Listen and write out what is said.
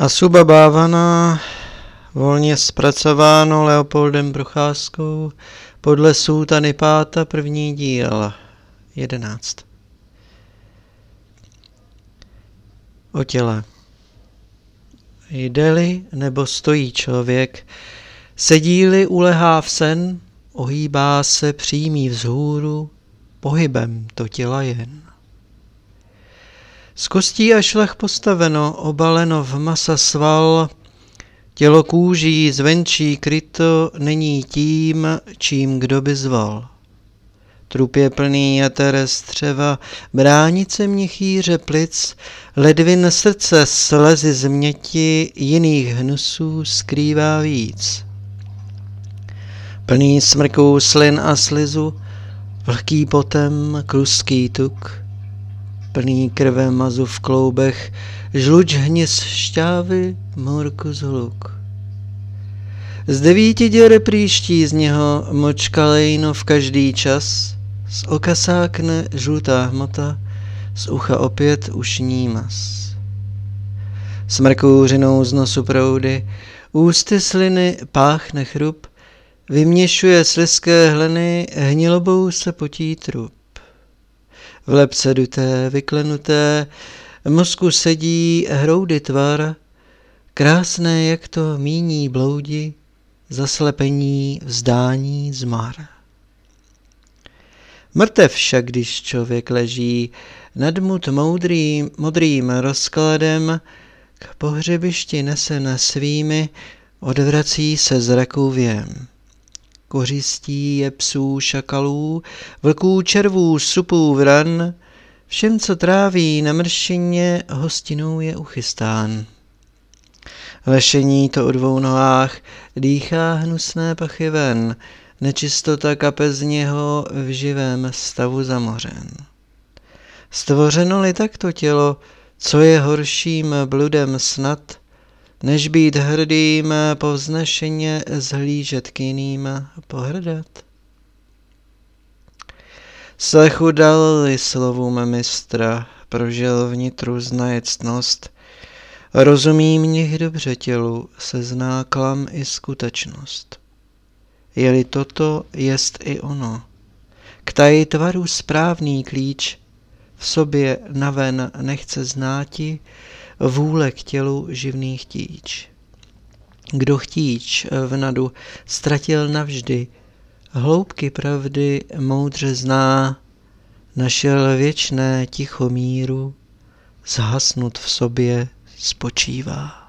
Asuba Bávana, volně zpracováno Leopoldem Procházkou, podle Sultany Páta, první díl, 11. O těle. Jde-li nebo stojí člověk, sedí-li ulehá v sen, ohýbá se přímý vzhůru, pohybem to těla jen. Z kostí a šlech postaveno, obaleno v masa sval, tělo kůží zvenčí kryto není tím, čím kdo by zval. Trup je plný jater střeva, bránice měchýře plic, ledvin srdce slezy změti jiných hnusů skrývá víc. Plný smrků slin a slizu, vlhký potem, kluský tuk, plný krve mazu v kloubech, žluč hnis šťávy, morku z hluk. Z devíti děr příští z něho močka lejno v každý čas, z oka sákne žlutá hmota, z ucha opět ušní mas. Smrkouřinou z nosu proudy, ústy sliny páchne chrup, vyměšuje sliské hleny, hnilobou se potí trup v lepce duté, vyklenuté, mozku sedí hroudy tvar, krásné, jak to míní bloudi, zaslepení, vzdání, zmar. Mrtev však, když člověk leží nadmut moudrým, modrým rozkladem, k pohřebišti nese svými, odvrací se zrakou věm kořistí je psů, šakalů, vlků, červů, supů, vran, všem, co tráví na mršině, hostinou je uchystán. Lešení to o dvou nohách dýchá hnusné pachy ven, nečistota kape z něho v živém stavu zamořen. Stvořeno-li takto tělo, co je horším bludem snad, než být hrdým povznešeně zhlížet k jiným pohrdat. Slechu dal-li slovům mistra, prožil vnitru znajectnost, rozumí mě dobře tělu, se zná klam i skutečnost. Je-li toto, jest i ono. K tají tvaru správný klíč, v sobě naven nechce znáti, vůle k tělu živný chtíč. Kdo chtíč v nadu ztratil navždy, hloubky pravdy moudře zná, našel věčné tichomíru, zhasnut v sobě spočívá.